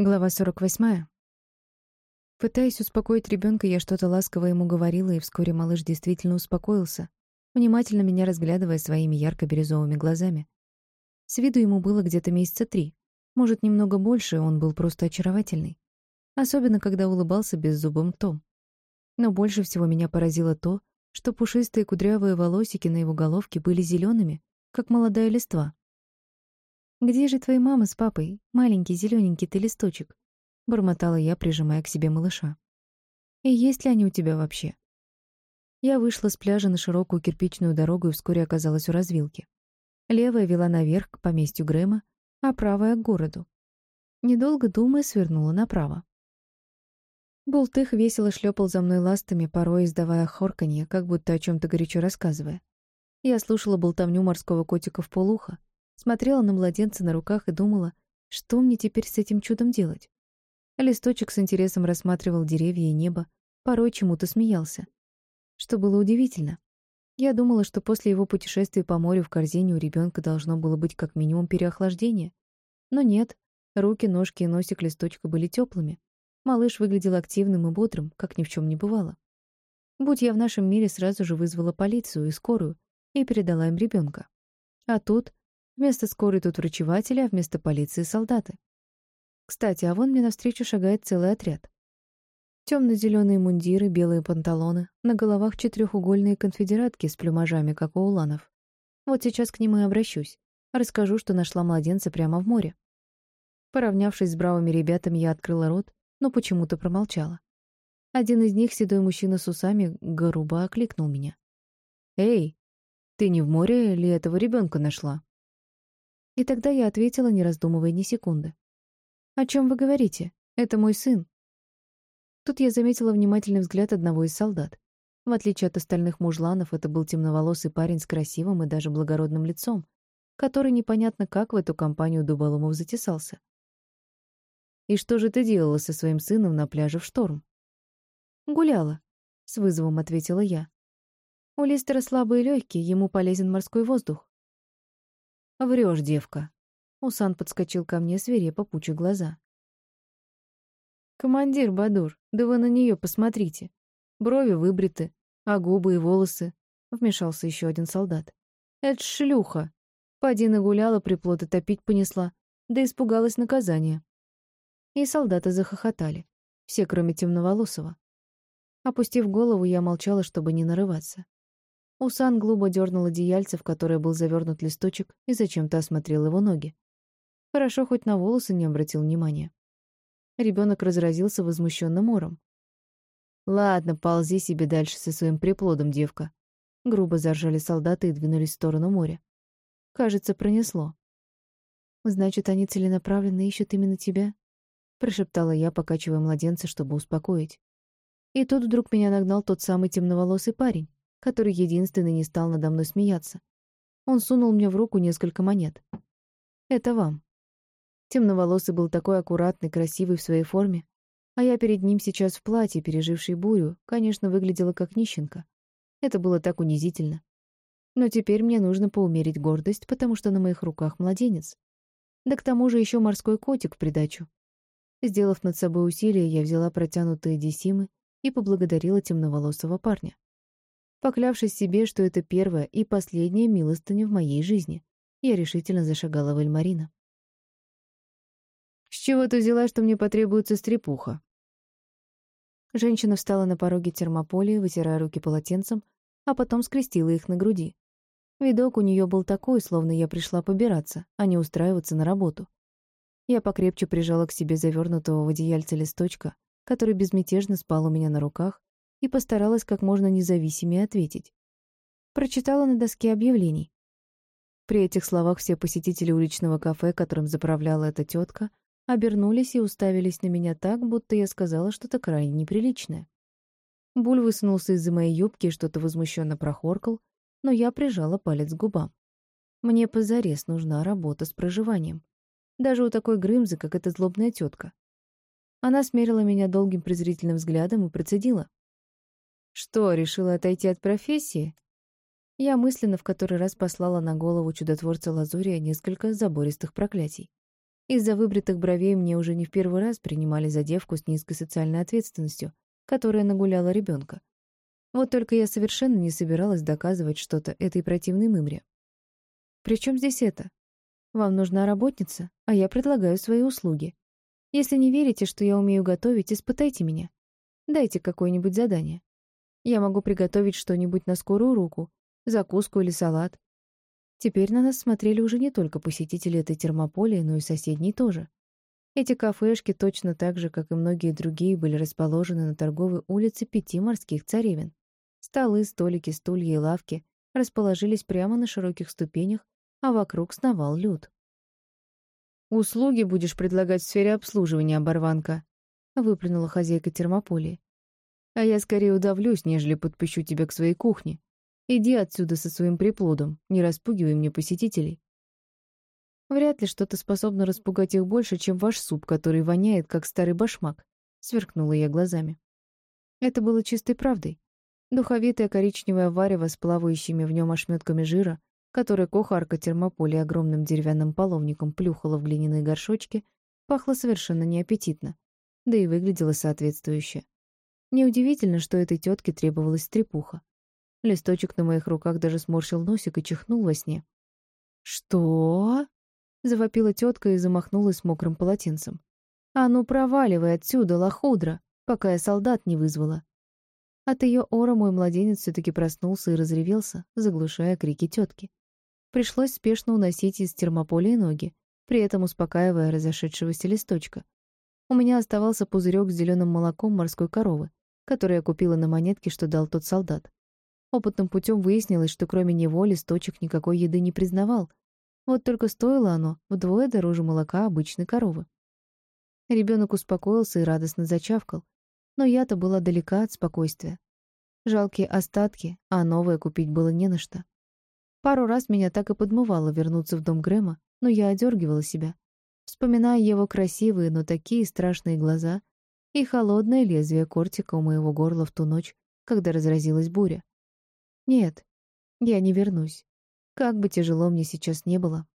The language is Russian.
Глава 48. Пытаясь успокоить ребенка, я что-то ласково ему говорила, и вскоре малыш действительно успокоился, внимательно меня разглядывая своими ярко-бирюзовыми глазами. С виду ему было где-то месяца три. Может, немного больше, он был просто очаровательный. Особенно, когда улыбался беззубым том. Но больше всего меня поразило то, что пушистые кудрявые волосики на его головке были зелеными, как молодая листва. «Где же твои мама с папой, маленький зелененький ты листочек?» — бормотала я, прижимая к себе малыша. «И есть ли они у тебя вообще?» Я вышла с пляжа на широкую кирпичную дорогу и вскоре оказалась у развилки. Левая вела наверх к поместью Грэма, а правая — к городу. Недолго думая, свернула направо. Бултых весело шлепал за мной ластами, порой издавая хорканье, как будто о чем то горячо рассказывая. Я слушала болтовню морского котика в полухо, Смотрела на младенца на руках и думала, что мне теперь с этим чудом делать. Листочек с интересом рассматривал деревья и небо, порой чему-то смеялся. Что было удивительно. Я думала, что после его путешествия по морю в корзине у ребенка должно было быть как минимум переохлаждение. Но нет, руки, ножки и носик листочка были теплыми. Малыш выглядел активным и бодрым, как ни в чем не бывало. Будь я в нашем мире, сразу же вызвала полицию и скорую и передала им ребенка. А тут Вместо скорой тут врачеватели, а вместо полиции — солдаты. Кстати, а вон мне навстречу шагает целый отряд. Темно-зеленые мундиры, белые панталоны, на головах четырехугольные конфедератки с плюмажами, как у уланов. Вот сейчас к ним и обращусь. Расскажу, что нашла младенца прямо в море. Поравнявшись с бравыми ребятами, я открыла рот, но почему-то промолчала. Один из них, седой мужчина с усами, грубо окликнул меня. «Эй, ты не в море ли этого ребенка нашла?» И тогда я ответила, не раздумывая ни секунды. «О чем вы говорите? Это мой сын». Тут я заметила внимательный взгляд одного из солдат. В отличие от остальных мужланов, это был темноволосый парень с красивым и даже благородным лицом, который непонятно как в эту компанию дуболомов затесался. «И что же ты делала со своим сыном на пляже в шторм?» «Гуляла», — с вызовом ответила я. «У Листера слабые легкие, ему полезен морской воздух. Врешь, девка. Усан подскочил ко мне, свирепо пуча глаза. «Командир Бадур, да вы на нее посмотрите. Брови выбриты, а губы и волосы», — вмешался еще один солдат. «Это шлюха. Поди нагуляла, приплоты топить понесла, да испугалась наказания». И солдаты захохотали, все, кроме темноволосого. Опустив голову, я молчала, чтобы не нарываться. Усан глубо дернул одеяльце, в которое был завернут листочек, и зачем-то осмотрел его ноги. Хорошо, хоть на волосы не обратил внимания. Ребенок разразился возмущенным ором. «Ладно, ползи себе дальше со своим приплодом, девка». Грубо заржали солдаты и двинулись в сторону моря. Кажется, пронесло. «Значит, они целенаправленно ищут именно тебя?» — прошептала я, покачивая младенца, чтобы успокоить. И тут вдруг меня нагнал тот самый темноволосый парень который единственный не стал надо мной смеяться. Он сунул мне в руку несколько монет. «Это вам». Темноволосый был такой аккуратный, красивый в своей форме, а я перед ним сейчас в платье, пережившей бурю, конечно, выглядела как нищенка. Это было так унизительно. Но теперь мне нужно поумерить гордость, потому что на моих руках младенец. Да к тому же еще морской котик в придачу. Сделав над собой усилие, я взяла протянутые десимы и поблагодарила темноволосого парня поклявшись себе, что это первая и последняя милостыня в моей жизни. Я решительно зашагала в Эльмарина. «С чего ты взяла, что мне потребуется стрепуха?» Женщина встала на пороге термополия, вытирая руки полотенцем, а потом скрестила их на груди. Видок у нее был такой, словно я пришла побираться, а не устраиваться на работу. Я покрепче прижала к себе завернутого в одеяльце листочка, который безмятежно спал у меня на руках, и постаралась как можно независимее ответить. Прочитала на доске объявлений. При этих словах все посетители уличного кафе, которым заправляла эта тетка, обернулись и уставились на меня так, будто я сказала что-то крайне неприличное. Буль высунулся из-за моей юбки и что-то возмущенно прохоркал, но я прижала палец к губам. Мне позарез нужна работа с проживанием. Даже у такой Грымзы, как эта злобная тетка. Она смерила меня долгим презрительным взглядом и процедила. Что, решила отойти от профессии? Я мысленно в который раз послала на голову чудотворца Лазурия несколько забористых проклятий. Из-за выбритых бровей мне уже не в первый раз принимали за девку с низкой социальной ответственностью, которая нагуляла ребенка. Вот только я совершенно не собиралась доказывать что-то этой противной мымре. Причем здесь это? Вам нужна работница, а я предлагаю свои услуги. Если не верите, что я умею готовить, испытайте меня. Дайте какое-нибудь задание. Я могу приготовить что-нибудь на скорую руку, закуску или салат. Теперь на нас смотрели уже не только посетители этой термополии, но и соседние тоже. Эти кафешки точно так же, как и многие другие, были расположены на торговой улице пяти морских царевен. Столы, столики, стулья и лавки расположились прямо на широких ступенях, а вокруг сновал люд. «Услуги будешь предлагать в сфере обслуживания, оборванка», — выплюнула хозяйка термополии. «А я скорее удавлюсь, нежели подпущу тебя к своей кухне. Иди отсюда со своим приплодом, не распугивай мне посетителей». «Вряд ли что-то способно распугать их больше, чем ваш суп, который воняет, как старый башмак», — сверкнула я глазами. Это было чистой правдой. Духовитое коричневое варево с плавающими в нем ошметками жира, которое кухарка термополи огромным деревянным половником плюхала в глиняные горшочки, пахло совершенно неаппетитно, да и выглядело соответствующе. Неудивительно, что этой тетке требовалась стрепуха. Листочек на моих руках даже сморщил носик и чихнул во сне. «Что?» — завопила тетка и замахнулась мокрым полотенцем. «А ну проваливай отсюда, лохудра, пока я солдат не вызвала!» От ее ора мой младенец все-таки проснулся и разревелся, заглушая крики тетки. Пришлось спешно уносить из термополя ноги, при этом успокаивая разошедшегося листочка. У меня оставался пузырек с зеленым молоком морской коровы, который я купила на монетке, что дал тот солдат. Опытным путем выяснилось, что кроме него листочек никакой еды не признавал. Вот только стоило оно вдвое дороже молока обычной коровы. Ребенок успокоился и радостно зачавкал, но я-то была далека от спокойствия. Жалкие остатки, а новое купить было не на что. Пару раз меня так и подмывало вернуться в дом Грэма, но я одергивала себя, вспоминая его красивые, но такие страшные глаза и холодное лезвие кортика у моего горла в ту ночь, когда разразилась буря. Нет, я не вернусь. Как бы тяжело мне сейчас не было,